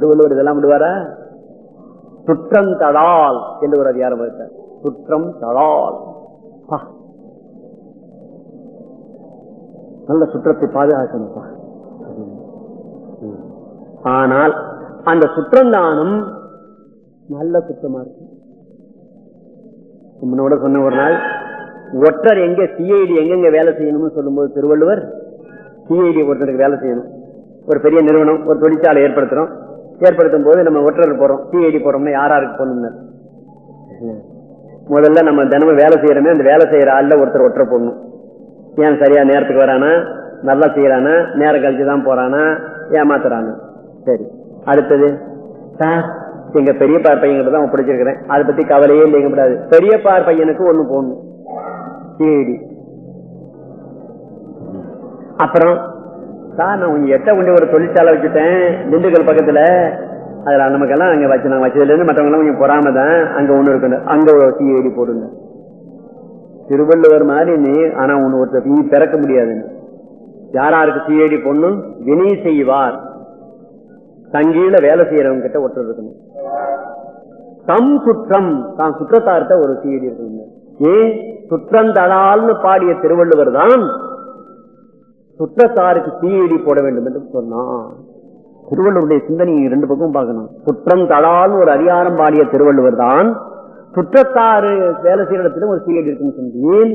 திருவள்ளுவர் இதெல்லாம் விடுவாரா? சுற்றம் தடால் என்று ஒரு அதிகாரம் இருக்கார் சுற்றம் தடால் நல்ல சுற்றத்தை பாதுகாக்கணும்ப்பா ஆனால் அந்த சுற்றந்தானம் நல்ல சுத்தமா இருக்கு. முன்னோட சொன்ன ஒரு நாள் ஒற்றர் எங்க சிஐடி எங்கெங்க வேலை செய்யணும்னு சொல்லும்போது திருவள்ளுவர் சிஐடி ஒருத்தருக்கு வேலை செய்யணும். ஒரு பெரிய நிறுவனம் ஒரு தொழிற்சாலை ஏற்படுத்துறோம். ஏற்படுத்தும் போது நம்ம ஒற்றர் போறோம் சிஐடி போறோம்னா யாராருக்கு போகணும்னு முதல்ல நம்ம தினமும் வேலை செய்யறோமே அந்த வேலை செய்யற ஆள்ல ஒருத்தர் ஒற்றர் போடணும். ஏன் சரியா நேரத்துக்கு வரானா? நல்லா செய்யறானா? நேரம் கழிச்சு தான் போறானா? ஏமாத்துறானா? சரி. அடுத்தது சார் எங்க பெரியப்பார் பையன்கிட்ட தான் ஒப்படைச்சிருக்கிறேன் அதை பத்தி கவலையே இல்லைங்க கூடாது பெரியப்பார் பையனுக்கு ஒண்ணு போடணும். சிஐடி அப்புறம் சார் நான் உங்க எட்ட கொண்டு ஒரு தொழிற்சாலை வச்சுட்டேன் திண்டுக்கல் பக்கத்துல. அதுல நமக்கெல்லாம் அங்க வச்சு நான் வச்சதுல இருந்து மற்றவங்க எல்லாம் கொஞ்சம் பொறாம தான் அங்க ஒண்ணு இருக்கு அங்க ஒரு ஏறி போடுங்க. திருவள்ளுவர் மாதிரி நீ ஆனா ஒண்ணு ஒருத்தர் நீ பிறக்க முடியாதுன்னு. யாராருக்கு தீயடி பொண்ணும் வினை செய்வார். தங்கீழ வேலை செய்யறவங்க கிட்ட ஒருத்தர் இருக்கணும். தம் சுற்றம். தான் சுற்றத்தார்த்த ஒரு தீயடி இருக்கணும் ஏன்? சுற்றந்தடால்னு பாடிய திருவள்ளுவர் தான் சுற்றத்தாருக்கு தீயடி போட வேண்டும் என்று சொன்னான் திருவள்ளுவருடைய சிந்தனையை ரெண்டு பக்கம் பார்க்கணும். குற்றம் தடால் ஒரு அதிகாரம் பாடிய திருவள்ளுவர் தான் சுற்றத்தாறு வேலை செய்யற இடத்துல ஒரு தீயடி இருக்குன்னு சொன்னேன்.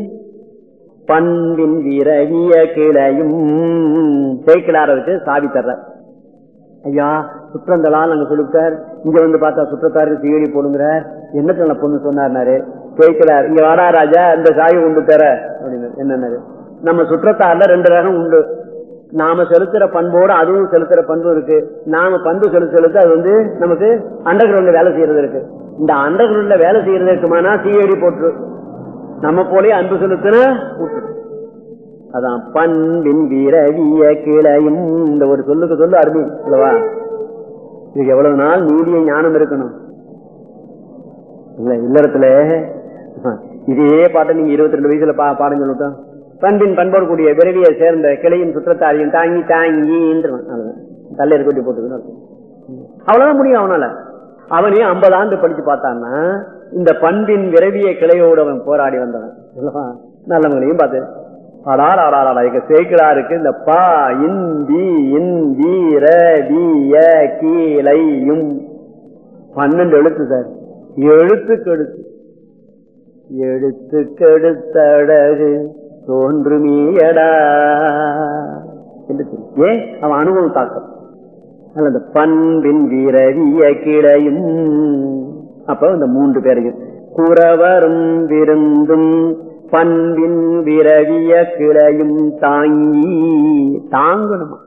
பண்பின் விரவிய கிளையும் தேய்க்கலாரதுக்கு சாவி தர்ற ஐயா சுற்றந்தலால் நாங்க சொல்லிவிட்டார். இங்க வந்து பார்த்தா சுற்றத்தாருக்கு தீயடி போடுங்கிறார். என்னத்துல பொண்ணு சொன்னார்னாரு? கேட்கிறார் இங்க வாடா ராஜா இந்த சாவி கொண்டு தர. அப்படின்னு என்னன்னாரு? நம்ம சுற்றத்தாறுல ரெண்டு ரகம் உண்டு. நாம செலுத்துற பண்போடு அதுவும் செலுத்துற பண்பு இருக்கு. நாம பண்பு செலுத்த செலுத்த அது வந்து நமக்கு அண்டர் கிரவுண்ட்ல வேலை செய்யறது இருக்கு. இந்த அண்டர் கிரவுண்ட்ல வேலை செய்யறது இருக்குமானா சிஐடி போட்டு. நம்ம போலே அன்பு செலுத்தின விட்டு அதான் பண்பின் விரவிய கிளையும். இந்த ஒரு சொல்லுக்கு சொல்லு அருமை இல்லவா இதுக்கு எவ்வளவு நாள் நீதிய ஞானம் இருக்கணும்? இல்ல இல்லறத்துல. இதே பாட்டை நீங்க இருபத்தி ரெண்டு வயசுல பா பாடம் சொல்லிட்டோம் பண்பின் பண்போடு கூடிய விரவியை சேர்ந்த கிளையும் சுற்றத்தாரியும் தாங்கி தாங்கி தள்ள இருக்கட்டி போட்டுக்கணும் அவ்வளவுதான் முடியும் அவனால. அவனே ஐம்பது ஆண்டு படிச்சு பார்த்தான்னா இந்த பண்பின் விரவிய கிளையோடு அவன் போராடி வந்தவன். நல்லவங்களையும் பார்த்து. ஆடார் ஆடார் இங்க சேர்க்கிறாருக்கு இந்த பா இந்தி இந்தி ரவிய கீழையும் பன்னெண்டு எழுத்து சார். எழுத்துக்கெடுத்து எழுத்துக்கெடுத்தடகு தோன்றுமியடா. என்று ஏன்? அவன் அனுபவம் தாக்கம். அந்த பண்பின் விரவிய கிளையும். அப்ப இந்த மூன்று பேரையும் குறவரும் விருந்தும் பண்பின் விரவிய கிளையும் தாங்கி தாங்கணுமா?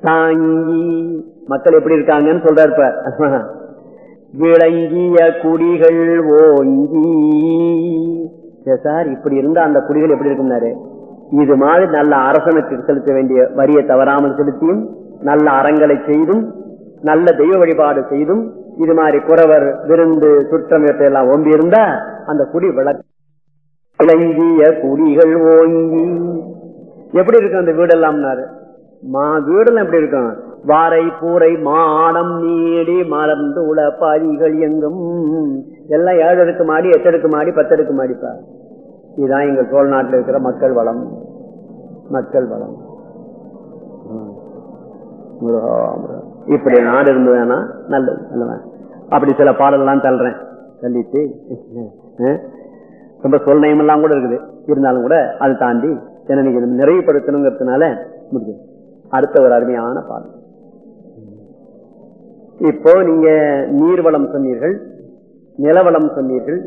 தாங்கி. மக்கள் எப்படி இருக்காங்கன்னு சொல்றாரு விளங்கிய குடிகள் ஓங்கி சார் இப்படி இருந்தா அந்த குடிகள் எப்படி இருக்கும்னாரு? இது மாதிரி நல்ல அரசனுக்கு செலுத்த வேண்டிய வரியை தவறாமல் செலுத்தியும் நல்ல அறங்களை செய்தும் நல்ல தெய்வ வழிபாடு செய்தும் இது மாதிரி குறவர் விருந்து சுற்றம் எல்லாம் ஓம்பி இருந்தா அந்த குடி விளக்கு விளங்கிய குடிகள் ஓங்கி. எப்படி இருக்கும் அந்த வீடெல்லாம்னாரு? மா வீடெல்லாம் எப்படி இருக்கும்? வாரை பூரை மாடம் நீடி மலர்ந்து உள பாதிகள் எங்கும். எல்லாம் ஏழு அடுக்கு மாடி எட்டு அடுக்கு மாடி பத்து அடுக்கு மாடிப்பா. இதுதான் எங்கள் சோழ நாட்டில் இருக்கிற மக்கள் வளம். மக்கள் வளம். இப்படி நாடு இருந்ததுன்னா நல்லது நல்லவன் அப்படி சில பாடலாம் தள்ளுறேன். தள்ளிட்டு ரொம்ப சொல் நயமெல்லாம் கூட இருக்குது. இருந்தாலும் கூட அதை தாண்டி என்ன நிறைவுபடுத்தணுங்கிறதுனால முடியும் அடுத்த ஒரு அருமையான பாடல். இப்போ நீங்க நீர்வளம் சொன்னீர்கள். நிலவளம் சொன்னீர்கள்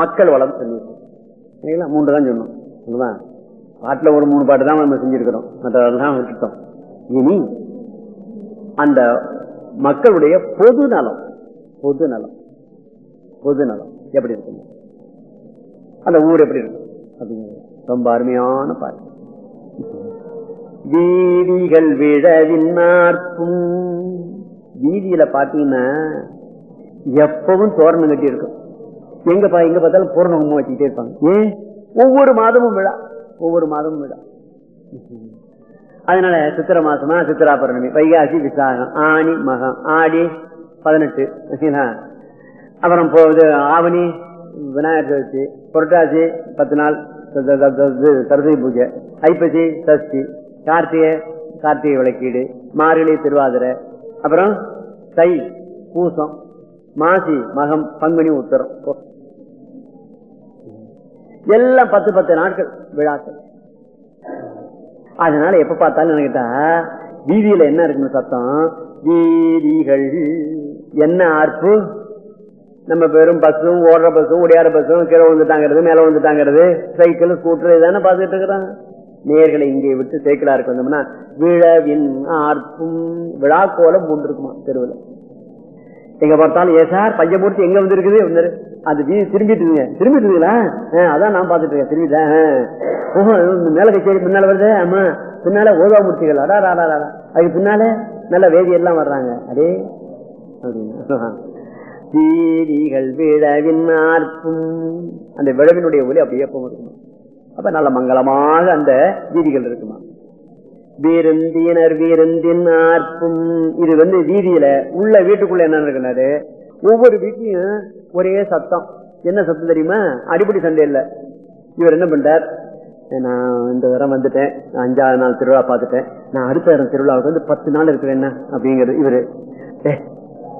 மக்கள் வளம் சொன்னீர்கள். மூன்று தான் சொன்னோம். பாட்டுல ஒரு மூணு பாட்டு தான் நம்ம செஞ்சிருக்கிறோம். மற்றதெல்லாம் விட்டுட்டோம். இனி அந்த மக்களுடைய பொது நலம் பொது நலம் பொது நலம் எப்படி இருக்கும் அந்த ஊர் எப்படி இருக்கும் அப்படிங்கிறது ரொம்ப அருமையான பாட்டு. வீதிகள் விழவின் நாற்பும் வீதியில பாத்தீங்கன்னா எப்பவும் தோரணம் கட்டி இருக்கும் எங்க பா எங்க பார்த்தாலும் பூர்ணகமும் வச்சுக்கிட்டே இருப்பாங்க. ஏன்? ஒவ்வொரு மாதமும் விழா. ஒவ்வொரு மாதமும் விழா. அதனால சித்திர மாசமா சித்திரா பௌர்ணமி வைகாசி விசாகம் ஆணி மகம் ஆடி பதினெட்டு சரிங்களா? அப்புறம் போகுது ஆவணி விநாயகர் சதுர்த்தி புரட்டாசி பத்து நாள் சரஸ்வதி பூஜை ஐப்பசி சஷ்டி கார்த்திகை கார்த்திகை விளக்கீடு மார்கழி திருவாதிரை அப்புறம் தை பூசம் மாசி மகம் பங்குனி உத்தரம். ஓ. எல்லாம் பத்து பத்து நாட்கள் விழாக்கள். அதனால எப்ப பார்த்தாலும் எனக்கிட்ட வீதியில என்ன இருக்குன்னு சத்தம்? வீதிகள். என்ன ஆர்ப்பு? நம்ம பெரும் பஸ்ஸும் ஓடுற பஸ்ஸும் உடையாற பஸ்ஸும் கீழே விழுந்துட்டாங்கிறது மேல விழுந்துட்டாங்கிறது சைக்கிள் ஸ்கூட்டர் இதானே பார்த்துட்டு இருக்கிறான் நேர்களை இங்கே விட்டு சேக்கிலாருக்கு வந்தோம்னா விழவின் ஆர்ப்பும் விழா கோலம் பூண்டிருக்குமா தெருவில். எங்க பார்த்தாலும் ஏ சார் பஞ்சமூர்த்தி எங்க வந்திருக்குது? அது வீதி திரும்பிட்டு இருக்குங்க திரும்பிட்டு ஆ, அதான் நான் பாத்துட்டு இருக்கேன் திரும்பிட்டேன். ஆ. மேல கச்சேரி பின்னால வருது? ஆமா பின்னால ஓதா மூர்த்திகள். அடா ராடா ராடா அதுக்கு பின்னால நல்ல வேதி எல்லாம் வர்றாங்க. அடே அப்படின்னு தீரிகள் விழவின் நாற்பும் அந்த விழவினுடைய ஒலி அப்படியே போகும். அப்ப நல்ல மங்களமாக அந்த வீதிகள் இருக்குமா? வீரந்தினர் வீரந்தின் ஆர்ப்பும் இது வந்து வீதியில உள்ள வீட்டுக்குள்ள என்ன இருக்குனாரு ஒவ்வொரு வீட்லயும் ஒரே சத்தம். என்ன சத்தம் தெரியுமா? அடிப்படை சண்டை இல்ல. இவர் என்ன பண்றார்? நான் இந்த வாரம் வந்துட்டேன். அஞ்சாவது நாள் திருவிழா பார்த்துட்டேன். நான் அடுத்த வாரம் திருவிழாவுக்கு வந்து பத்து நாள் இருக்கிறேன் என்ன? அப்படிங்கிறது இவரு.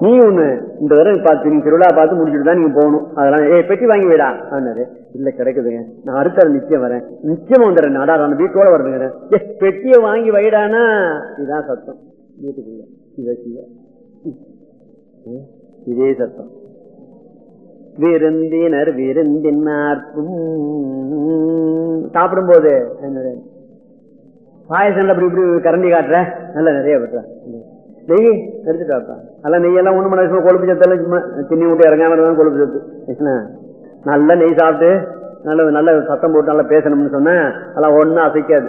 நீ ஒண்ணு இந்த தடவை பார்த்து நீங்க திருவிழா பார்த்து முடிச்சுட்டு தான் நீங்க போகணும். அதெல்லாம் ஏ பெட்டி வாங்கி விடா ஆனாரு இல்ல கிடைக்குதுங்க. நான் அடுத்த நிச்சயம் வரேன். நிச்சயம் வந்துடுறேன். நடா நான் வீட்டோட வரணுங்க ஏ பெட்டியை வாங்கி வைடானா? இதுதான் சத்தம். வீட்டுக்குள்ள. ம், இதே சத்தம். விருந்தினர் விருந்தினார்க்கும் சாப்பிடும் போது என்ன பாயசம் அப்படி இப்படி கரண்டி காட்டுற? நல்லா நிறைய விட்டுற. நெய் எடுத்துட்டு வாப்பா அதெல்லாம் நெய்யெல்லாம் ஒண்ணு மணி கொழுப்பு சத்தெல்லாம் சும்மா திண்ணி விட்டு இறங்காம இருந்தாலும் கொழுப்பு சத்து. நல்ல நெய் சாப்பிட்டு நல்ல நல்ல சத்தம் போட்டு நல்லா பேசணும்னு சொன்னா அதெல்லாம் ஒன்றும் அசைக்காது.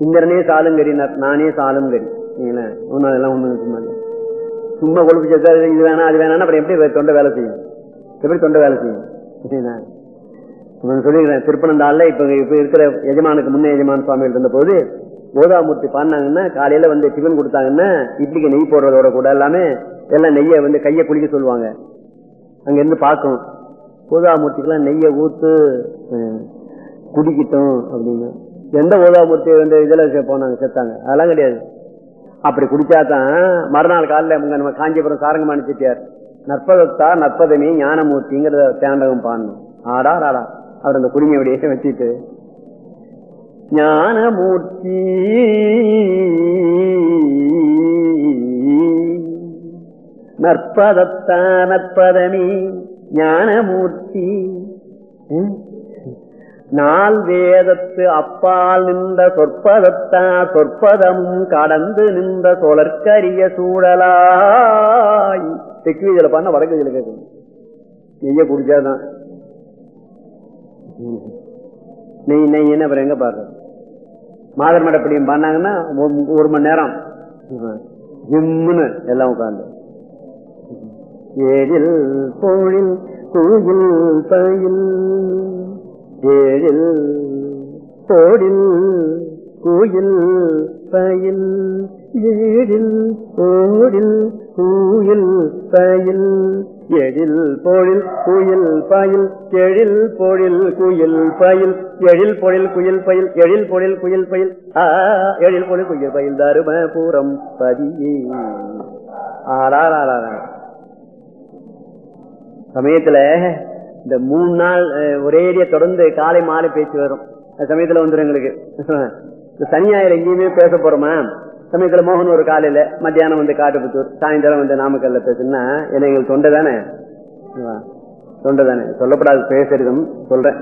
இந்திரனே சாலும் கறினார் நானே சாலும் கறி நீங்களே ஒன்றும் அதெல்லாம் ஒன்றும் சும்மா சும்மா கொழுப்பு சத்தா இது வேணாம் அது வேணாம் அப்புறம் எப்படி தொண்டை வேலை செய்யும்? எப்படி தொண்டை வேலை செய்யும்? சரிங்களா? நான் சொல்லிக்கிறேன் திருப்பனந்தாள்ல இப்ப இப்ப இருக்கிற எஜமானுக்கு முன்னே எஜமான் சுவாமிகள் இருந்த போது கோதாமூர்த்தி பாடினாங்கன்னா காலையில வந்து டிஃபன் கொடுத்தாங்கன்னா இட்லிக்கு நெய் போடுறதோட கூட எல்லாமே எல்லாம் நெய்யை வந்து கையை குளிக்க சொல்லுவாங்க. அங்க இருந்து பார்க்கும். கோதாமூர்த்திக்கெல்லாம் நெய்யை ஊத்து குடிக்கிட்டோம் அப்படின்னு. எந்த கோதாமூர்த்தி வந்து இதுல போனாங்க செத்தாங்க? அதெல்லாம் கிடையாது. அப்படி குடிச்சாதான் மறுநாள் காலில் நம்ம காஞ்சிபுரம் சாரங்கமான செட்டியார் நற்பதத்தா நற்பதமே ஞானமூர்த்திங்கிற தேண்டகம் பாடணும். ஆடா ஆடா அவர் அந்த குடிமையுடைய வச்சுட்டு ஞானமூர்த்தி. நற்பதத்தா நற்பதமே ஞானமூர்த்தி. ம்? நால் வேதத்து அப்பால் நின்ற சொற்பதத்தா சொற்பதமும் கடந்து நின்ற சொலற்கரிய சூழலாய். தெற்கு இதுல பண்ண வடக்கு இதில் கேட்கணும். நெய்ய குடிச்சாதான். நெய் நெய் என்ன அப்புறம் எங்க பாரு மாதர் மடப்படியும் பண்ணாங்கன்னா ஒரு- மணி நேரம். ஜிம்முன்னு எல்லாம் உட்காந்து ஏழில் பொழில் குயில் பயில் ஏழில் போடில் கோயில் பயில் ஏழில் போடில் கூயில் பயில் எழில் பொழில் குயில் பயில் எழில் பொழில் குயில் பயில் எழில் பொழில் குயில் பயில் எழில் பொழில் குயில் பயில். ஆ எழில் பொழில் குயில் பயில் தருமபுரம் பதியே ஆடா சமயத்துல இந்த மூணு நாள் அஹ், ஒரேடியா தொடர்ந்து காலை மாலை பேச்சு வரும். அந்த சமயத்துல வந்துடும் எங்களுக்கு. இந்த சனி ஞாயிறு எங்கேயுமே பேச போறோமா? சமயத்துல மோகன் ஒரு காலையில மத்தியானம் வந்து காட்டுப்புத்தூர் சாயந்தரம் வந்து நாமக்கல்ல பேசுனா என்ன எங்களுக்கு தொண்டை தானே? தொண்டை தானே. சொல்லப்படாது பேசுறதும் சொல்றேன்.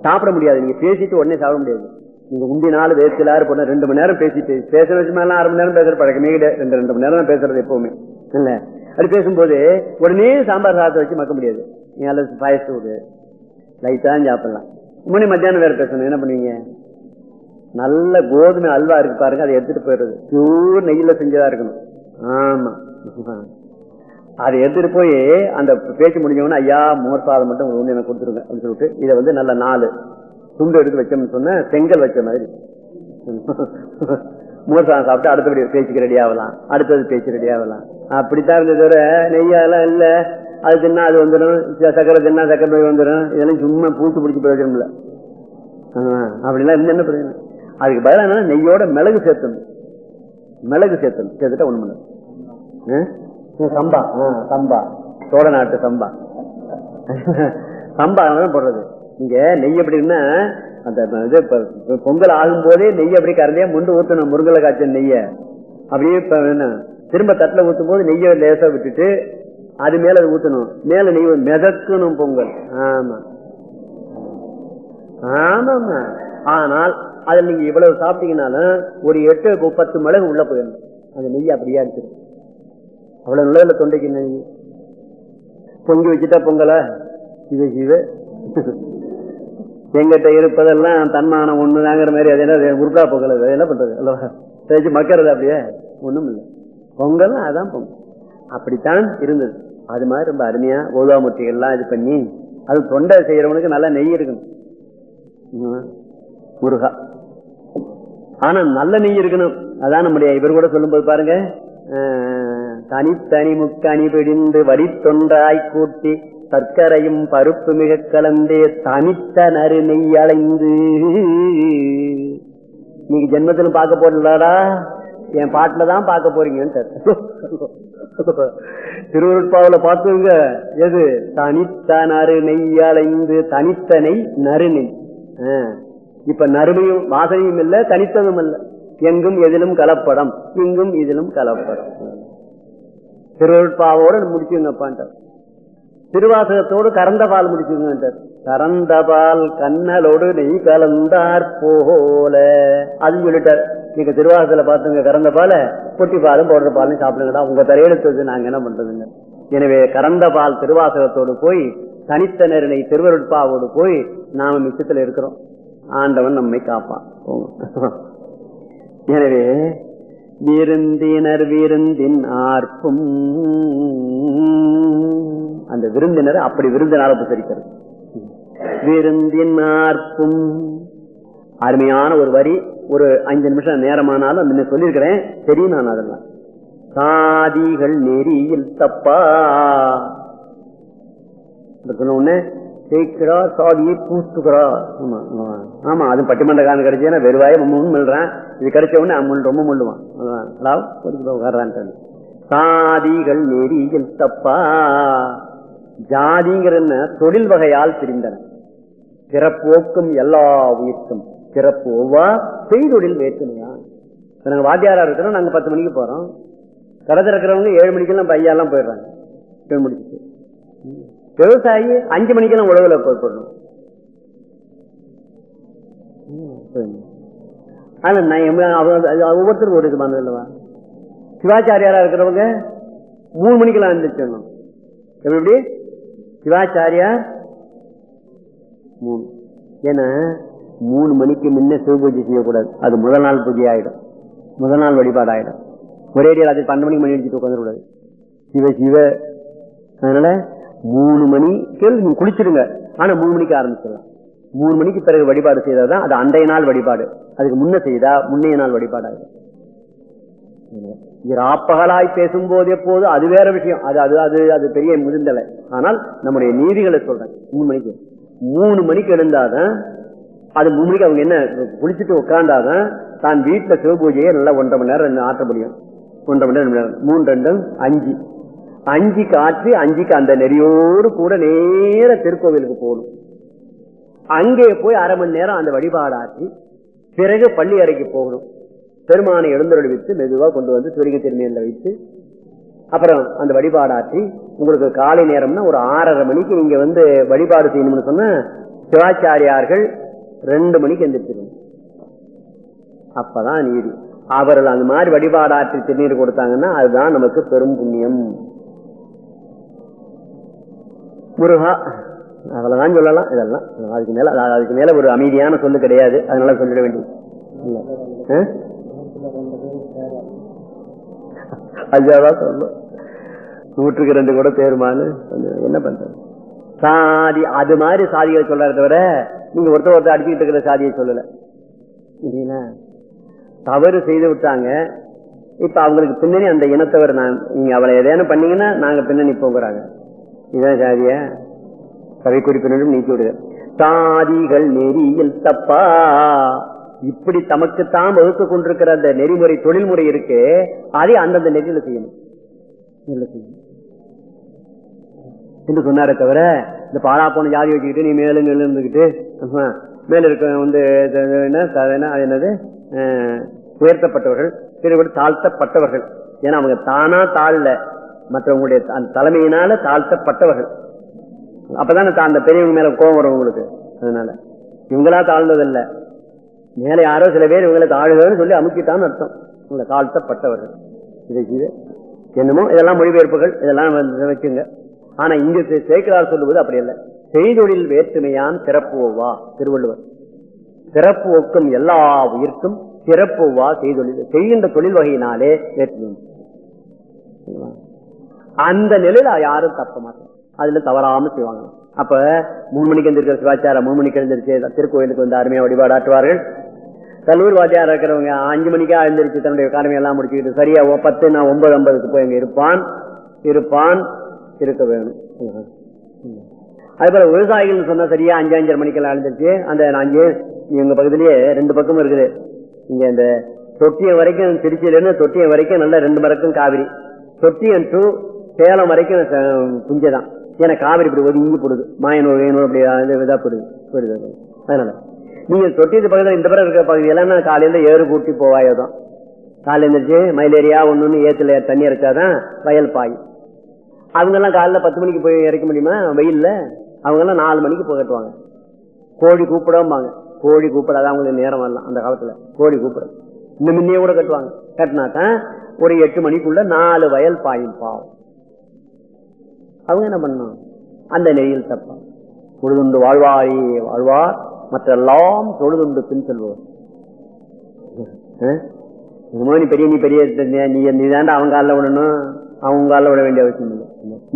சாப்பிட முடியாது. நீங்க பேசிட்டு உடனே சாப்பிட முடியாது. நீங்க உண்டி நாள் வேஸ்டிலாரு போன ரெண்டு மணி நேரம் பேசிட்டு பேசுற வச்சு அரை மணி நேரம் பேசுற பழக்கமே கிடையாது. ரெண்டு ரெண்டு மணி நேரம் தான் பேசுறது எப்பவுமே. இல்ல? அப்படி பேசும்போது உடனே சாம்பார் சாதத்தை வச்சு மக்க முடியாது. நீ அல்லது பாயசம் விடு. லைட்டா சாப்பிடலாம். மணி மத்தியானம் வேற பேசணும். என்ன பண்ணுவீங்க? நல்ல கோதுமை அல்வா இருக்கு பாருங்க அதை எடுத்துட்டு போயிடுறது. பியூர் நெய்யில செஞ்சதா இருக்கணும். ஆமா. அதை எடுத்துட்டு போய் அந்த பேச்சு முடிஞ்சவொடனே ஐயா மோர் சாதம் மட்டும் ஒன்று எனக்கு கொடுத்துருங்க அப்படின்னு சொல்லிட்டு இதை வந்து நல்ல நாலு துண்டு எடுத்து வச்சோம்னு சொன்ன செங்கல் வச்ச மாதிரி. மோர் சாதம் சாப்பிட்டு அடுத்தபடி பேச்சுக்கு ரெடி ஆகலாம். அடுத்தது பேச்சு ரெடி ஆகலாம். அப்படித்தான் இருந்தது தவிர நெய்யாலாம் இல்லை. அது தின்னா அது வந்துடும் சக்கரை தின்னா சக்கரை நோய் வந்துடும் இதெல்லாம் சும்மா பூச்சி பிடிச்சி பிரயோஜனம் இல்லை. அப்படிலாம் இருந்து என்ன பிரயோஜனம்? அதுக்கு பதிலாக என்னன்னா நெய்யோட மிளகு சேர்த்தணும். மிளகு சேர்த்தணும். சேர்த்துட்டா ஒண்ணு பண்ணு சம்பா. ஆ, சம்பா. சோழ நாட்டு சம்பா. சம்பா தான் போடுறது. இங்க நெய் எப்படின்னா அந்த இது பொங்கல் ஆகும் போதே நெய் அப்படி கரண்டியா முண்டு ஊத்தணும் முருங்கலை காய்ச்ச நெய்ய. அப்படியே என்ன திரும்ப தட்டில் ஊத்தும் போது நெய்யை லேசா விட்டுட்டு அது மேல அது ஊத்தணும். மேல நெய் மிதக்கணும் பொங்கல். ஆமா. ஆமாமா ஆனால் அதில் நீங்க இவ்வளவு சாப்பிட்டீங்கன்னாலும் ஒரு எட்டு பத்து மிளகு உள்ள போயிடணும். அந்த நெய் அப்படியே அடிச்சிடும் அவ்வளவு நிலையில தொண்டைக்கு நெய்? பொங்கி வச்சுட்டா பொங்கல? இது இது. எங்கிட்ட இருப்பதெல்லாம் தன்மானம் ஒண்ணுதாங்கிற மாதிரி அது என்ன உருட்டா பொங்கல் அது என்ன பண்றது? அல்லவா? தேய்ச்சி மக்கறது அப்படியே? ஒண்ணும் இல்லை. பொங்கல் அதான் பொங்கல். அப்படித்தான் இருந்தது. அது மாதிரி ரொம்ப அருமையா ஓதாமுட்டிகள்லாம் இது பண்ணி அது தொண்டை செய்யறவனுக்கு நல்லா நெய் இருக்கணும். ம். முருகா. ஆனா நல்ல நெய் இருக்கணும். அதான் நம்முடைய இவர் கூட சொல்லும்போது பாருங்க தனித்தனி முக்கணி பிடிந்து வரி தொண்டாய் கூட்டி சர்க்கரையும் பருப்பு மிக கலந்தே தனித்த நறு நெய் அலைந்து. நீங்க ஜென்மத்துல பார்க்க போறீங்களாடா? என் பாட்டுல தான் பார்க்க போறீங்கன்னு திருவருட்பாவில பார்த்துங்க எது? தனித்த நறு நெய் அலைந்து தனித்த நெய் நறு நெய். ஆ. இப்ப நறுமையும் வாசனையும் இல்ல தனித்ததும் இல்ல. எங்கும் எதிலும் கலப்படம் இங்கும் இதிலும் கலப்படம். திருவருட்பாவோட முடிச்சுங்கப்பான்ட்டார் திருவாசகத்தோடு கறந்த பால் முடிச்சுங்கன்றார் கறந்த பால் கண்ணலோடு நெய் கலந்தார் போல. அது சொல்லிட்டார். நீங்க திருவாசகத்துல பாத்துங்க கறந்த பால பொட்டி பாலும் போடுற பாலும் சாப்பிடுங்கடா உங்க தரையெடுத்தது நாங்க என்ன பண்றதுங்க? எனவே கறந்த பால் திருவாசகத்தோடு போய் தனித்த நெருணை திருவருட்பாவோடு போய் நாம மிச்சத்துல இருக்கிறோம். ஆண்டவன் நம்மை காப்பான். எனவே விருந்தினர் விருந்தின் ஆர்ப்பும் அந்த விருந்தினர் அப்படி விருந்தினால உபசரிக்கிறது. விருந்தின் ஆர்ப்பும். அருமையான ஒரு வரி ஒரு அஞ்சு நிமிஷம் நேரமானாலும் முன்ன சொல்லியிருக்கிறேன். தெரியும் நான் அதெல்லாம். சாதிகள் நெறியில் தப்பா. சொன்ன உடனே தேய்க்கிறார் சாதியை பூத்துக்கிறார். ஆமா ஆமா. ஆமா அது பட்டிமன்றக்காரன் கிடைச்சேன்னா வெறுவாய முன்னு மில்றான். இது கிடைச்ச உடனே அம்முள் ரொம்ப முள்ளுவான். அதான். சாதிகள் நெறியில் தப்பா? ஜாதிங்கிற தொழில் வகையால் பிரிந்தன. பிறப்போக்கும் எல்லா உயிர்க்கும். பிறப்பு ஒவ்வா செய்தொழில் வேற்றுமையா நாங்க வாத்தியாரா இருக்கிறோம் நாங்க பத்து மணிக்கு போறோம். கடத்திறக்கிறவங்க ஏழு மணிக்கெல்லாம் பையெல்லாம் போயிடுறாங்க. ஏழு முடிச்சுட்டு. விவசாயி அஞ்சு மணிக்கெல்லாம் உழவுல போய் போடணும் ஆனா நான் அது ஒரு விதமானது இல்லவா? சிவாச்சாரியாரா இருக்கிறவங்க மூணு மணிக்கெல்லாம் எழுந்திரிச்சிடணும் எப்படி எப்படி? சிவாச்சாரியார் மூணு. ஏன்னா மூணு மணிக்கு முன்ன சிவ பூஜை செய்யக்கூடாது. அது முதல் நாள் பூஜை ஆயிடும். முதல் நாள் வழிபாடு ஆயிடும் ஒரே அது பன்னெண்டு மணிக்கு மணி அடிச்சுட்டு உட்காந்துக்கூடாது சிவ சிவ. அதனால மூணு மணிக்கு நீங்க குளிச்சிடுங்க. ஆனா மூணு மணிக்கு ஆரம்பிச்சிடலாம். மூணு மணிக்கு பிறகு வழிபாடு செய்தாதான் அது அன்றைய நாள் வழிபாடு. அதுக்கு முன்ன செய்தா முன்னைய நாள் வழிபாடாது ராப்பகலாய் பேசும் பேசும்போது எப்போது அது வேற விஷயம். அது அது அது அது பெரிய முதிர்ந்தலை. ஆனால் நம்முடைய நீதிகளை சொல்றேன் மூணு மணிக்கு. மூணு மணிக்கு எழுந்தாதான் அது மூணு மணிக்கு அவங்க என்ன குளிச்சுட்டு உட்காந்தாதான் தான் வீட்டுல சிவபூஜையை நல்லா ஒன்றரை மணி நேரம் ஆற்ற முடியும். ஒன்றரை மணி நேரம் மணி நேரம் மூணு ரெண்டும் அஞ்சு. அஞ்சுக்கு ஆற்றி அஞ்சுக்கு அந்த நெறியோடு கூட நேர திருக்கோவிலுக்கு போகணும். அங்கே போய் அரை மணி நேரம் அந்த வழிபாடு ஆற்றி பிறகு பள்ளி அறைக்கு போகணும். பெருமானை எழுந்தருள் மெதுவாக கொண்டு வந்து சூரிய திருமையில வைத்து அப்புறம் அந்த வழிபாடு ஆற்றி உங்களுக்கு காலை நேரம்னா ஒரு ஆறரை மணிக்கு நீங்க வந்து வழிபாடு செய்யணும்னு சொன்னா சிவாச்சாரியார்கள் ரெண்டு மணிக்கு எந்திரிச்சிருங்க. அப்பதான் நீதி. அவர்கள் அந்த மாதிரி வழிபாடு ஆற்றி திருநீர் கொடுத்தாங்கன்னா அதுதான் நமக்கு பெரும் புண்ணியம். முருகா அவ்வளவுதான் சொல்லலாம். இதெல்லாம். அதுக்கு மேல அதுக்கு மேல ஒரு அமைதியான சொல்லு கிடையாது. அதனால சொல்லிட வேண்டியது. இல்ல. ஆ? சொல்லும் நூற்றுக்கு ரெண்டு கூட தேருமானு என்ன பண்றது? சாதி அது மாதிரி சாதிகளை சொல்றத தவிர நீங்க ஒருத்தர் ஒருத்தர் அடிச்சுக்கிட்டு இருக்கிற சாதியை சொல்லல. இல்லைங்களா? தவறு செய்து விட்டாங்க. இப்ப அவங்களுக்கு பின்னணி அந்த இனத்தவர் நான். நீங்க அவளை எதையான பண்ணீங்கன்னா நாங்க பின்னணி போகிறாங்க இதான் சாதிய கவி குறிப்பினரும் நீக்கி விடுது சாதிகள் நெறியில் தப்பா? இப்படி தமக்குத்தான் வகுத்து கொண்டிருக்கிற அந்த நெறிமுறை தொழில்முறை இருக்கு அதை அந்தந்த நெறியில செய்யணும். என்று சொன்னாரே தவிர இந்த பாலா போன ஜாதி வச்சுக்கிட்டு நீ மேலும் இருந்துகிட்டு மேல இருக்க வந்து என்ன என்னது? உயர்த்தப்பட்டவர்கள் திருவிட தாழ்த்தப்பட்டவர்கள். ஏன்னா அவங்க தானா தாழ்ல. மற்றவங்களுடைய தலைமையினால தாழ்த்தப்பட்டவர்கள். அப்பதானே அந்த பெரியவங்க மேல கோபம் வரும் உங்களுக்கு. அதனால இவங்களா தாழ்ந்ததில்ல. மேல யாரோ சில பேர் இவங்களை தாழ்வுன்னு சொல்லி அமுக்கிட்டான்னு அர்த்தம். இவங்களை தாழ்த்தப்பட்டவர்கள். இதை இது என்னமோ இதெல்லாம் மொழிபெயர்ப்புகள் இதெல்லாம் வச்சுங்க ஆனா இங்கு சேக்கிரார் சொல்லுவது அப்படி இல்லை செய்தொழில் வேற்றுமையான் சிறப்பு ஒவ்வா திருவள்ளுவர். சிறப்பு ஒக்கும் எல்லா உயிர்க்கும் சிறப்பு ஒவ்வா செய்தொழில் செய்கின்ற தொழில் வகையினாலே வேற்றுமை. அந்த நிலையில யாரும் தப்ப மாட்டாங்க. அதுல தவறாம செய்வாங்க. அப்ப மூணு மணிக்கு எழுந்திருக்கிற சிவாச்சாரம் மூணு மணிக்கு எழுந்திருச்சு திருக்கோயிலுக்கு வந்து அருமையா வழிபாடாற்றுவார்கள். கல்லூரி வாத்தியார் இருக்கிறவங்க அஞ்சு மணிக்கா எழுந்திருச்சு தன்னுடைய கடமை எல்லாம் முடிச்சுக்கிட்டு சரியா பத்து நான் ஒன்பது ஐம்பதுக்கு போய் அங்க இருப்பான் இருப்பான் இருக்க வேணும். அதே போல விவசாயிகள் சொன்னா சரியா அஞ்சு அஞ்சரை மணிக்கெல்லாம் எழுந்திருச்சு அந்த அஞ்சு எங்க பக்கத்திலேயே ரெண்டு பக்கமும் இருக்குது. இங்க இந்த தொட்டியம் வரைக்கும் திருச்சியில இருந்து தொட்டியம் வரைக்கும் நல்ல ரெண்டு மரக்கும் காவிரி. தொட்டியம் டு சேலம் வரைக்கும் ச- புஞ்சதான் ஏன்னா காவிரி இப்படி ஒதுங்கி போடுது. மாயனூர் வேணூர் அப்படி இதாக இதா போடுது. போயிடுது அதனால நீங்க தொட்டியது பக்கத்துல இந்த பிறகு இருக்கிற பகுதி எல்லாம் காலையில ஏறு கூட்டி போவாயோதான் காலையில இருந்துச்சு மயிலேரியா ஒன்று ஏத்துல தண்ணி இருக்காதான் வயல் பாய் அவங்க எல்லாம் காலைல பத்து மணிக்கு போய் இறக்க முடியுமா? வெயில்ல. அவங்க எல்லாம் நாலு மணிக்கு போய் கட்டுவாங்க. கோழி கூப்பிடாமாங்க கோழி கூப்பிடாத அவங்களுக்கு நேரம் வரலாம் அந்த காலத்துல. கோழி கூப்பிட இன்னும் முன்னே கூட கட்டுவாங்க. கட்டினாக்கா ஒரு எட்டு மணிக்குள்ள நாலு வயல் பாயும் பாவம். அவங்க என்ன பண்ணணும் அந்த நெறியில் தப்பா. பொழுதுண்டு வாழ்வாயே வாழ்வார். மற்றெல்லாம் தொழுதுண்டு பின் செல்வார் நீ பெரிய நீ பெரிய நீ நீ தாண்டா அவங்க காலில் விடணும். அவங்க காலில் விட வேண்டிய அவசியம் இல்லை.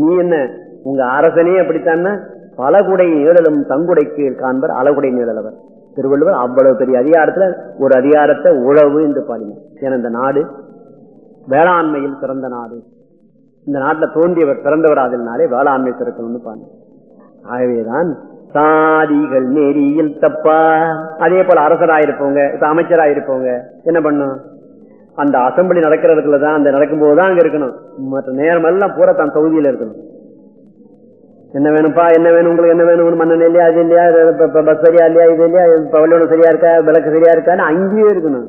நீ என்ன? உங்க அரசனே அப்படித்தானே? பல குடை நீழலும் தங்குடைக்கு காண்பர் அலகுடை நீழலவர் திருவள்ளுவர் அவ்வளவு பெரிய அதிகாரத்துல ஒரு அதிகாரத்தை உழவு என்று பாருங்க ஏன்னா இந்த நாடு வேளாண்மையில் சிறந்த நாடு. இந்த நாட்டில் தோன்றியவர் பிறந்தவர் அதனாலே வேளாண்மை திறக்கணும்னு பாருங்க. ஆகவேதான் சாதிகள் நெறியில் தப்பா. அதே போல அரசராயிருப்பவங்க இப்ப அமைச்சராயிருப்பவங்க என்ன பண்ணும்? அந்த அசம்பிளி நடக்கிற இடத்துல தான் அந்த நடக்கும்போது தான் அங்க இருக்கணும். மற்ற நேரம் எல்லாம் பூரா தான் தொகுதியில இருக்கணும். என்ன வேணும்ப்பா என்ன வேணும் உங்களுக்கு என்ன வேணும் மண்ணெண்ண இல்லையா அது இல்லையா பஸ் சரியா இல்லையா இது இல்லையா பவலோடு சரியா இருக்கா விளக்கு சரியா இருக்கான்னு அங்கேயே இருக்கணும்.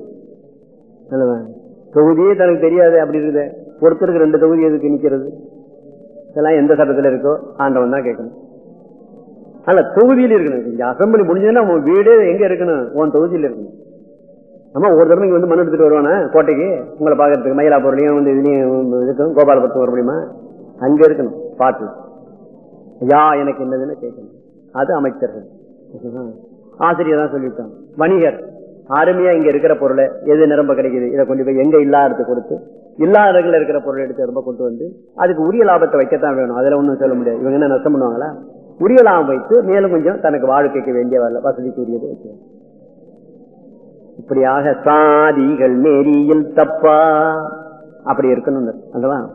தொகுதியே தனக்கு தெரியாது அப்படி இருக்குது. ஒருத்தருக்கு ரெண்டு தொகுதி எதுக்கு நிக்கிறது இதெல்லாம் எந்த சட்டத்தில் இருக்கோ ஆண்டவன் தான் கேட்கணும். அல்ல தொகுதியில் இருக்கணும். இங்க அசம்பிளி முடிஞ்சதுன்னா உன் எங்க இருக்கணும்? உன் தொகுதியில் இருக்கணும். ஆமா ஒரு தடவை இங்க வந்து மண் எடுத்துட்டு வருவானே? கோட்டைக்கு? உங்களை பாக்குறதுக்கு மயிலாப்பூர்லயும் வந்து இதுலயும் இருக்கும் கோபாலபுரத்துக்கு வர முடியுமா? அங்க இருக்கணும் பாட்டு யா எனக்கு என்னதுன்னு கேட்கணும். அது அமைச்சர்கள். ஆசிரியர் தான் சொல்லிட்டாங்க வணிகர். அருமையா இங்க இருக்கிற பொருளை எது நிரம்ப கிடைக்குது? இதை கொண்டு போய் எங்க இல்லாத கொடுத்து இல்லாத இடத்துல இருக்கிற பொருள் எடுத்து ரொம்ப கொண்டு வந்து அதுக்கு உரிய லாபத்தை வைக்கத்தான் வேணும். அதுல ஒன்றும் சொல்ல முடியாது. இவங்க என்ன நஷ்டம் பண்ணுவாங்களா? உரிய லாபம் வைத்து மேலும் கொஞ்சம் தனக்கு வாழ்க்கைக்கு வேண்டிய வ- வசதிக்கு உரியது வைக்கணும் இப்படியாக சாதிகள் நெறியில் தப்பா? அப்படி இருக்கணும் அல்லவா?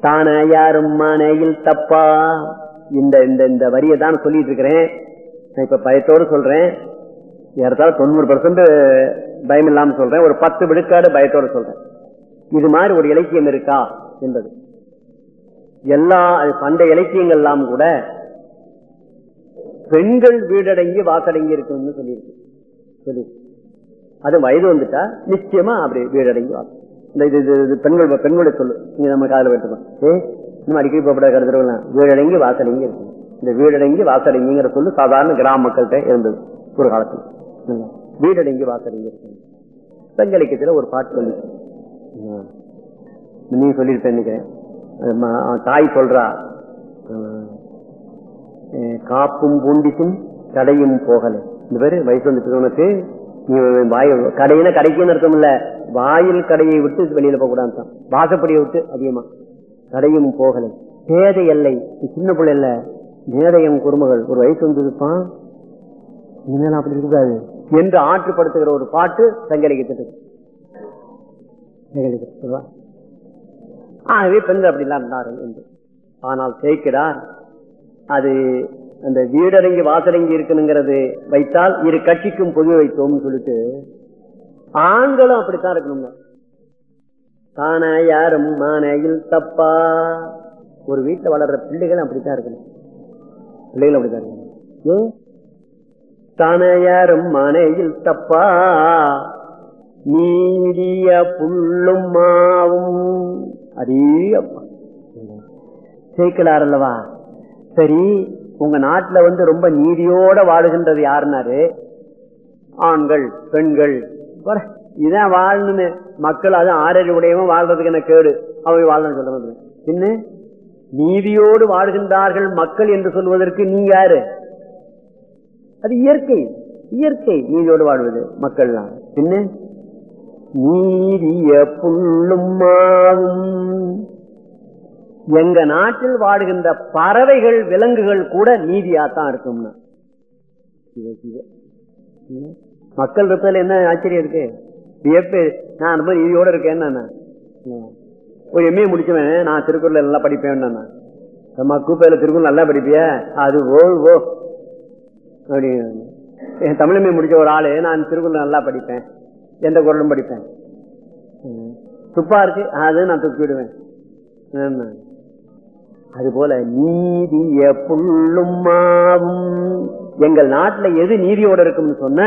தானையாரும் மனையில் தப்பா? இந்த இந்த இந்த வரியை தான் சொல்லிட்டு இருக்கிறேன். நான் இப்ப பயத்தோடு சொல்றேன். ஏறத்தாழ தொண்ணூறு பர்சன்ட் பயம் இல்லாம சொல்றேன். ஒரு பத்து விழுக்காடு பயத்தோடு சொல்றேன். இது மாதிரி ஒரு இலக்கியம் இருக்கா என்பது. எல்லா பண்டைய இலக்கியங்கள் எல்லாம் கூட பெண்கள் வீடடங்கி வாசடங்கி இருக்கும்னு சொல்லியிருக்கு. சொல்லி. அது வயது வந்துட்டா நிச்சயமா அப்படி வீடடங்கி வாசம் இந்த இது இது- இது பெண்கள் பெண்களுடைய சொல்லு. நீங்க நம்ம காதல வைத்துக்கோம் ஏ? நம்ம அடிக்கடி போகப்பட கருத்துருவலாம் வீடடங்கி வாசடங்கி இருக்கும் இந்த வீடடங்கி வாசடங்கிங்கிற சொல்லு சாதாரண கிராம மக்கள்கிட்ட இருந்தது ஒரு காலத்துல. வீடடங்கி வாசடங்கி இருக்கும் பெண்களிக்கத்துல ஒரு பாட்டு சொல்லி நீ சொல்லியிருப்பேன் நினைக்கிறேன் தாய் சொல்றா. காப்பும் பூண்டிக்கும் கடையும் போகல. இந்த பேரு வயசு வந்துட்டு உனக்கு. நீ வாய் கடையினா கடைக்குன்னு அர்த்தம் இல்ல வாயில் கடையை விட்டு வெளியில போக கூடாது வாசப்படியை விட்டு அதிகமா. கடையும் போகலை. பேதை எல்லை சின்ன பிள்ளை இல்ல. மேதையம் குடும்பங்கள். ஒரு வயசு வந்திருப்பான் இனிமேல் அப்படி இருக்காது. என்று ஆற்றுப்படுத்துகிற ஒரு பாட்டு சங்கரிக்கிட்டு நிகழ்கிறது. ஆகவே பெண்கள் அப்படிலாம் இருந்தார்கள் என்று ஆனால் சேர்க்கிறார் அது அந்த வீடரங்கி வாசரங்கி இருக்கணுங்கிறது வைத்தால் இரு கட்சிக்கும் பொது வைத்தோம்னு சொல்லிட்டு ஆண்களும் அப்படித்தான் இருக்கணுங்க. தான யாரும் மானையில் தப்பா? ஒரு வீட்டில் வளர்ற பிள்ளைகள் அப்படித்தான் இருக்கணும். பிள்ளைகள் அப்படித்தான் இருக்கணும். தான யாரும் மானையில் தப்பா? நீடிய புல்லும் மாவும். அதே அப்பா. சேர்க்கலார் அல்லவா? சரி உங்க நாட்டுல வந்து ரொம்ப நீதியோட வாழுகின்றது யாருனாரு ஆண்கள் பெண்கள். இதான் வாழணுமே மக்கள் அது ஆறறி உடையவன் வாழ்றதுக்கு என்ன கேடு? அவை வாழணும் சொல்றது என்ன நீதியோடு வாழ்கின்றார்கள் மக்கள் என்று சொல்வதற்கு நீ யாரு? அது இயற்கை இயற்கை நீதியோடு வாழ்வது மக்கள்லாம் என்ன நீதிய புல்லும் மாவும் எங்க நாட்டில் வாடுகின்ற பறவைகள் விலங்குகள் கூட நீதியாத்தான் இருக்கும்னா. மக்கள் இருப்பதில் என்ன ஆச்சரியம் இருக்கு? வியப்பு. நான் ரொம்ப நீதியோட இருக்கேன் நான் ஒரு எம்ஏ முடிச்சவன் நான் திருக்குறள் நல்லா படிப்பேன் நம்ம கூப்பையில திருக்குறள் நல்லா படிப்பிய? அது ஓ ஓ. அப்படி என் தமிழ் முடிச்ச ஒரு ஆளு நான் திருக்குறள் நல்லா படிப்பேன். எந்த குரலும் படிப்பேன். துப்பா இருக்கு அது நான் துப்பிடுவேன் அது போல நீதிய புள்ளும் மாவும். எங்கள் நாட்டுல எது நீதியோட இருக்கும்னு சொன்ன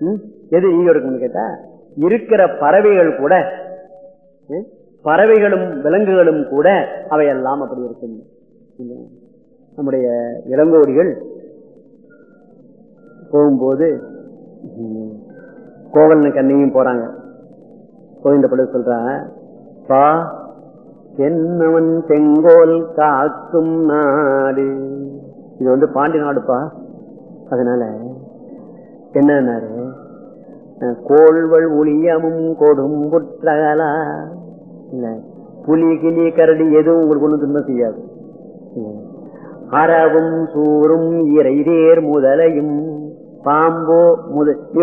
ம், எது நீதியோட இருக்கும்னு கேட்டா இருக்கிற பறவைகள் கூட ம், பறவைகளும் விலங்குகளும் கூட அவையெல்லாம் அப்படி இருக்கும். நம்முடைய இளங்கோடிகள் போகும்போது ம், கோவலனு கண்ணையும் போறாங்க. கோவிந்த படம் சொல்ற பா தென்னவன் செங்கோல் காக்கும் நாடு? இது வந்து பாண்டி நாடுப்பா. அதனால என்னன்னாரு? கோள்வள் ஒளியமும் கொடும் புற்றகலா? இல்ல புலி கிளி கரடி எதுவும் உங்களுக்கு ஒன்றும் துன்பம் செய்யாது. அறவும் சூரும் இறைதேர் முதலையும் பாம்போ முதல் நீ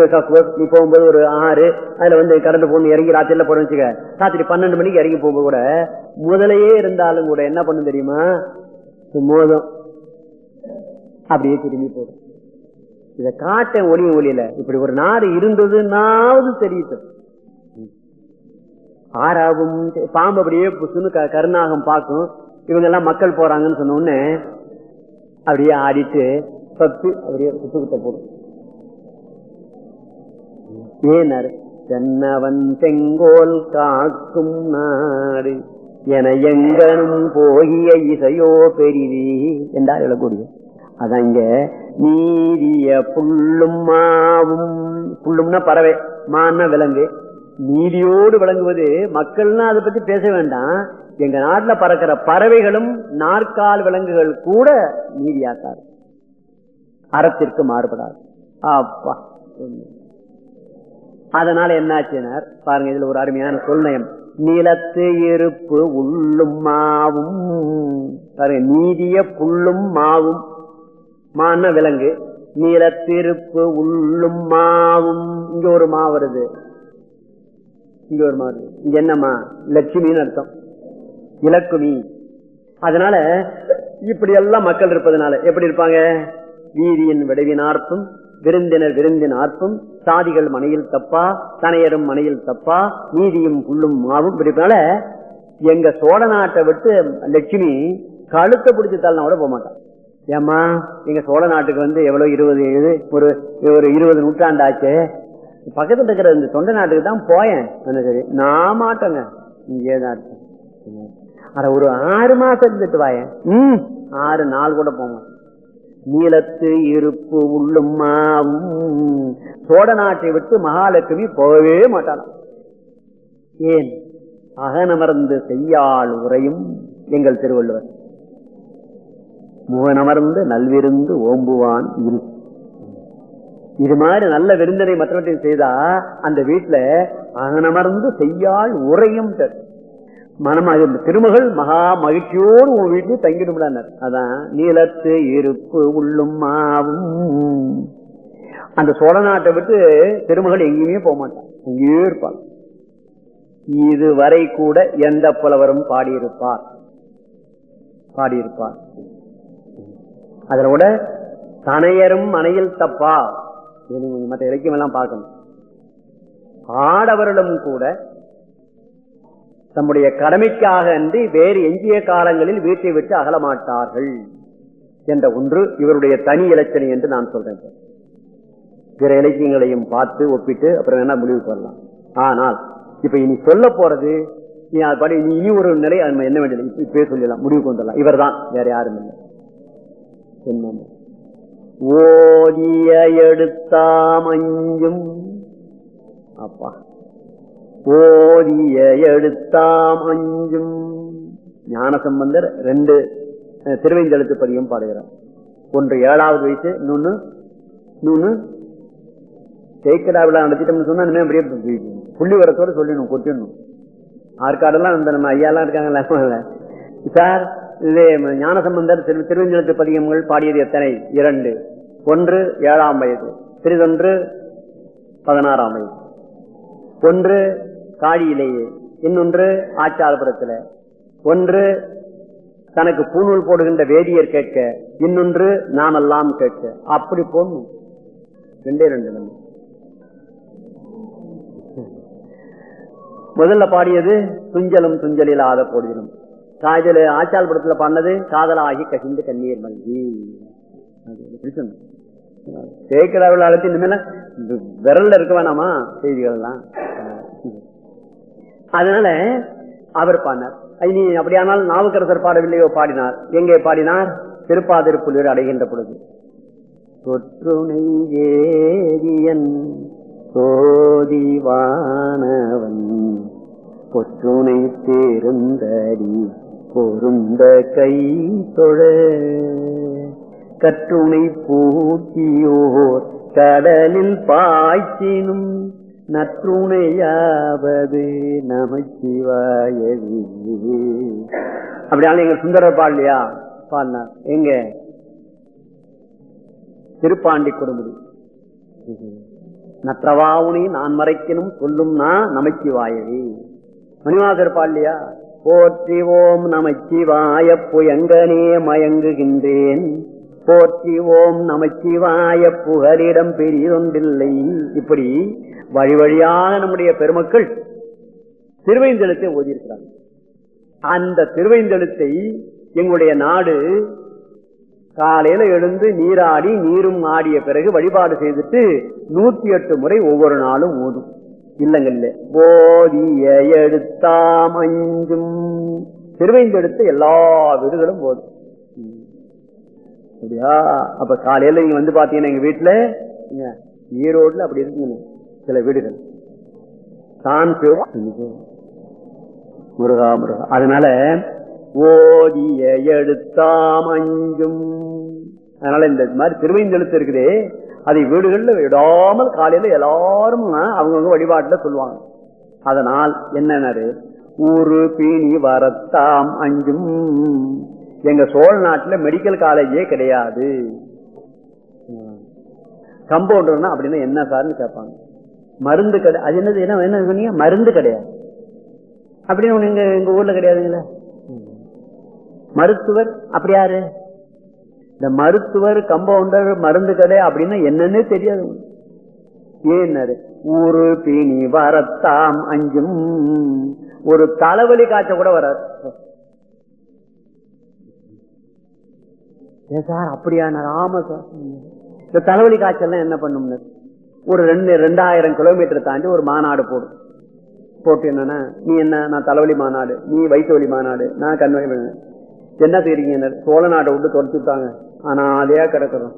நீ போகும்போது ஒரு ஆறு அதுல வந்து கடந்து போகணும் இறங்கி ராத்திரில போன வச்சுக்க. ராத்திரி பன்னெண்டு மணிக்கு இறங்கி போகும்போது கூட முதலையே இருந்தாலும் கூட என்ன பண்ணும் தெரியுமா? மோதம். அப்படியே திரும்பி போடும் இத காட்ட ஒளி ஒளியில. இப்படி ஒரு நாடு இருந்ததுன்னாவது தெரியுது. ஆறாவும் பாம்பு அப்படியே புசுன்னு க- கருநாகம் பார்க்கும். இவங்க எல்லாம் மக்கள் போறாங்கன்னு சொன்ன உடனே அப்படியே ஆடிட்டு பத்து அப்படியே குத்துக்கிட்ட போடும் ஏனாரு தென்னவன் செங்கோல் காக்கும் நாடு. என எங்கனும் போகிய இசையோ பெரிதி என்றார் எழக்கூடிய அதங்க இங்க நீதிய புல்லும் மாவும் புல்லும்னா பறவை மான்னா விலங்கு. நீதியோடு விளங்குவது மக்கள்னா அதை பத்தி பேச வேண்டாம். எங்க நாட்டுல பறக்கிற பறவைகளும் நாற்கால் விலங்குகள் கூட நீதியாக்காது. அறத்திற்கு மாறுபடாது. அப்பா அதனால என்னாச்சினார் பாருங்க இதுல ஒரு அருமையான சொல்நயம். நிலத்து இருப்பு உள்ளும் மாவும். பாருங்க நீதிய புல்லும் மாவும். மான விலங்கு. நிலத்திருப்பு உள்ளும் மாவும். இங்க ஒரு மா வருது. இங்க ஒரு மா வருது. இங்க என்னம்மா லட்சுமின்னு அர்த்தம். இலக்குமி அதனால இப்படி எல்லாம் மக்கள் இருப்பதனால எப்படி இருப்பாங்க? வீதியின் விடைவினார்ப்பும் விருந்தினர் விருந்தின் ஆர்ப்பும் சாதிகள் மனையில் தப்பா தனையரும் மனையில் தப்பா நீதியும் புல்லும் மாவும். இப்படி எங்க சோழ நாட்டை விட்டு லட்சுமி கழுத்தை பிடிச்சி தள்ளனா கூட போக மாட்டான் ஏம்மா எங்க சோழ நாட்டுக்கு வந்து எவ்வளவு இருபது எழுது ஒரு ஒரு இருபது நூற்றாண்டாச்சு. பக்கத்துல இருக்கிற இந்த தொண்டை நாட்டுக்கு தான் போயேன். சரி நான் மாட்டேங்க. இங்கே தான் இருக்கேன். அட ஒரு ஆறு மாசம் இருந்துட்டு வாயேன். ம் ஆறு நாள் கூட போங்க நீலத்து இருப்பு உள்ளும் சோட சோழ நாட்டை விட்டு மகாலட்சுமி போகவே மாட்டாளாம் ஏன்? அகனமர்ந்து செய்யாள் உரையும் எங்கள் திருவள்ளுவர். முகனமர்ந்து நல்விருந்து ஓம்புவான் இரு. இது மாதிரி நல்ல விருந்தனை மற்றவற்றையும் செய்தா அந்த வீட்டுல அகனமர்ந்து செய்யாள் உரையும் தரும். மனம் அது திருமகள் மகா மகிழ்ச்சியோடு உன் வீட்டில் தங்கிடும்டார் அதான் நீலத்து இருப்பு உள்ளும் மாவும். அந்த சோழ நாட்டை விட்டு திருமகள் எங்கேயுமே போக மாட்டான் எங்கேயோ இருப்பாள். இதுவரை கூட எந்த புலவரும் பாடியிருப்பார். பாடியிருப்பார். அதில் கூட தனையரும் மனையில் தப்பா? மற்ற இலக்கியம் எல்லாம் பார்க்கணும். ஆடவர்களும் கூட தம்முடைய கடமைக்காக அன்றி வேறு எஞ்சிய காலங்களில் வீட்டை விட்டு அகலமாட்டார்கள் என்ற ஒன்று இவருடைய தனி இலச்சனை என்று நான் சொல்றேன். பிற இலக்கியங்களையும் பார்த்து ஒப்பிட்டு அப்புறம் என்ன முடிவுக்கு சொல்லலாம் ஆனால் இப்ப இனி சொல்ல போறது நீ அது படி நீ இனி ஒரு நிலை என்ன வேண்டியது? இப்பவே சொல்லலாம் முடிவுக்கு வந்துடலாம். இவர் தான் வேற யாரும் இல்லை. என்ன ஓதிய எடுத்தாமஞ்சும். அப்பா. போதிய எடுத்தாம் அஞ்சும். ஞானசம்பந்தர் ரெண்டு அஹ், திருவைந்தெழுத்து பதியும் பாடுகிறார். ஒன்று ஏழாவது வயசு இன்னொன்னு இன்னொன்னு தேய்க்கடா விழா நடத்திட்டோம்னு சொன்னா இனிமே அப்படியே புள்ளி வரத்தோட சொல்லிடணும் கொட்டிடணும். ஆற்காடெல்லாம் இந்த நம்ம ஐயாலாம் இருக்காங்கல்ல சார் இது ஞானசம்பந்தர் திரு திருவஞ்சலத்து பதிகங்கள் பாடியது எத்தனை? இரண்டு. ஒன்று ஏழாம் வயது. சிறிதொன்று பதினாறாம் வயது. ஒன்று காழியிலேயே. இன்னொன்று ஆச்சாரபுரத்துல. ஒன்று தனக்கு பூநூல் போடுகின்ற வேதியர் கேட்க இன்னொன்று நாமெல்லாம் கேட்க. அப்படி போகணும் ரெண்டே ரெண்டு நம்ம. முதல்ல பாடியது துஞ்சலும் துஞ்சலில்லாத போடிலும் காதல் ஆச்சால் படத்துல பாடினது காதலாகி கசிந்து கண்ணீர் மல்கி. தேக்கடாவில் அழைத்து இனிமேல விரல்ல இருக்க வேணாமா செய்திகள் எல்லாம்? அதனால அவர் பாடினார். இனி அப்படியானால் நாவுக்கரசர் பாடவில்லையோ பாடினார். எங்கே பாடினார்? திருப்பாதிருப்புள்ளூர் அடைகின்ற பொழுது. தொற்றுணை வேதியன் சோதிவானவன் பொற்றுணை தேர்ந்தடி பொருந்த கை தொழ கற்றுணை பூட்டியோர் கடலில் பாய்ச்சினும் நற்றுணையாவது நமச்சிவாயவே அப்படியாலும் எங்க சுந்தர பாடலையா பாடினார் எங்க? திருப்பாண்டி கொடுமுடி. நற்றவாவுனி நான் மறைக்கணும் சொல்லும் நான் நமச்சிவாயவே மணிவாசர் பாடலையா போற்றிவோம் ஓம் நமச்சிவாய புயங்கனே மயங்குகின்றேன். போற்றி ஓம் நமச்சிவாய புகலிடம் பெரியதொன்றில்லை. இப்படி வழி வழியாக நம்முடைய பெருமக்கள் திருவைந்தெழுத்தை ஓதியிருக்கிறாங்க. அந்த திருவைந்தெழுத்தை எங்களுடைய நாடு காலையில எழுந்து நீராடி நீரும் ஆடிய பிறகு வழிபாடு செய்துட்டு நூத்தி எட்டு முறை ஒவ்வொரு நாளும் ஓதும். இல்லங்கல்ல போதிய எடுத்தாம் அஞ்சும் திருவைந்தெடுத்து எல்லா வீடுகளும் ஓதும். சரியா அப்ப காலையில நீங்க வந்து பாத்தீங்கன்னா எங்க வீட்டுல ஈரோடுல அப்படி இருக்கீங்க. சில வீடுகள். தான் முருகா முருகா. அதனால ஓதிய எழுத்தாம் அஞ்சும். அதனால இந்த மாதிரி திருவைந்தெழுத்து இருக்குதே. அதை வீடுகள்ல விடாமல் காலையில எல்லாரும் அவங்கவுங்க வழிபாட்டுல சொல்லுவாங்க. அதனால் என்னன்னாரு? ஊரு பீனி வரத்தாம் அஞ்சும். எங்க சோழ நாட்டுல மெடிக்கல் காலேஜே கிடையாது. கம்பவுண்டர்னா அப்படின்னா என்ன சார்னு கேட்பாங்க. மருந்து கடை அது என்னது என்ன என்ன சொன்னீங்க? மருந்து கிடையாது. அப்படின்னு ஒண்ணு எங்க எங்க ஊர்ல கிடையாதுங்களா. மருத்துவர் அப்படி யாரு? இந்த மருத்துவர் கம்பவுண்டர் மருந்து கடை அப்படின்னா என்னன்னே தெரியாது. ஏன்னாரு? ஊரு பீனி வரத்தாம் அஞ்சும். ஒரு தலைவலி காய்ச்ச கூட வராது. சார் அப்படியா ஆமா சார் இந்த தலைவலி காய்ச்சல்லாம் என்ன பண்ணும்னு? ஒரு ரெண்டு ரெண்டாயிரம் கிலோமீட்டர் தாண்டி ஒரு மாநாடு போடும். போட்டு என்னன்னா நீ என்ன நான் தலைவலி மாநாடு நீ வயிற்று வலி மாநாடு நான் கண்வழி என்ன செய்றீங்க சோழ நாட்டை விட்டு தொடச்சு விட்டாங்க. ஆனா அதே கிடக்குறோம்.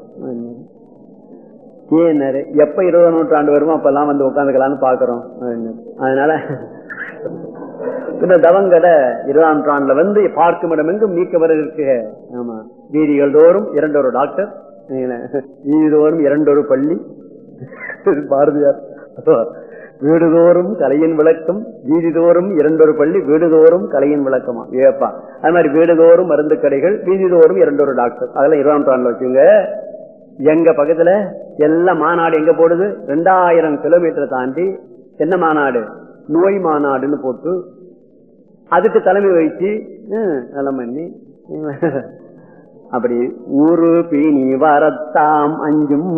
ஏன் எப்ப இருபது நூற்றாண்டு வருமோ அப்பெல்லாம் வந்து உட்காந்துக்கலாம்னு பாக்குறோம் அதனால இந்த தவங்கடை இருபதாம் நூற்றாண்டுல வந்து பார்க்கும் இடம் எங்கும் நீக்கவர இருக்கு ஆமா. வீதிகள் தோறும் இரண்டொரு டாக்டர். வீதி தோறும் இரண்டொரு பள்ளி. பாரதியார். வீடுதோறும் கலையின் விளக்கம். வீதிதோறும் இரண்டொரு பள்ளி வீடுதோறும் கலையின் விளக்கமா? ஏப்பா. அது மாதிரி வீடுதோறும் மருந்து கடைகள் வீதிதோறும் இரண்டொரு டாக்டர். அதெல்லாம் இருபதாம் நூற்றாண்டுல வச்சுங்க எங்க பக்கத்துல எல்லாம் மாநாடு எங்க போடுது? ரெண்டாயிரம் கிலோமீட்டர் தாண்டி என்ன மாநாடு? நோய் மாநாடுன்னு போட்டு அதுக்கு தலைமை வகிச்சு ஹம், பண்ணி. அப்படி ஊரு பிணி வரத்தாம் அஞ்சும்.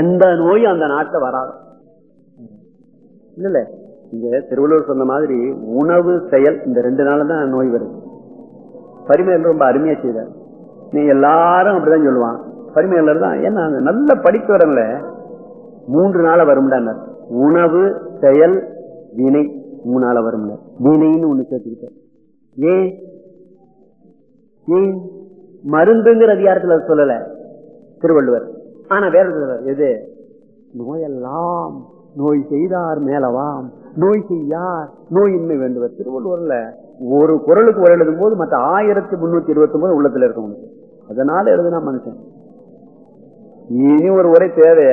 எந்த நோயும் அந்த நாட்டில் வராது. இல்ல இங்க திருவள்ளுவர் சொன்ன மாதிரி உணவு செயல் இந்த ரெண்டு நாள் தான் நோய் வருது. பரிமையல் ரொம்ப அருமையா செய்தார் நீ எல்லாரும் அப்படிதான் சொல்லுவான். பரிமையர் தான் ஏன்னா அந்த நல்ல படிக்கிறவங்கள மூன்று நாள வரும்டான் உணவு செயல் வினை மூணு நாள வரும்ல வினைன்னு ஒண்ணு சேர்த்துக்கிட்டேன் ஏன்? ஏன் மருந்துங்கிற அதிகாரத்தில் அது சொல்லல. திருவள்ளுவர். ஆனா வேற சொல்லுவார் எது? நோயெல்லாம் நோய் செய்தார் மேலவாம் நோய் செய்யார் நோயின்மை வேண்டுவர். திருவள்ளுவர்ல ஒரு குரலுக்கு ஒரு எழுதும் போது மற்ற ஆயிரத்தி முன்னூத்தி இருபத்தி ஒன்பது உள்ளத்துல இருக்கும். அதனால எழுதுனா மனுஷன். இனி ஒரு உரை தேவை